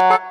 One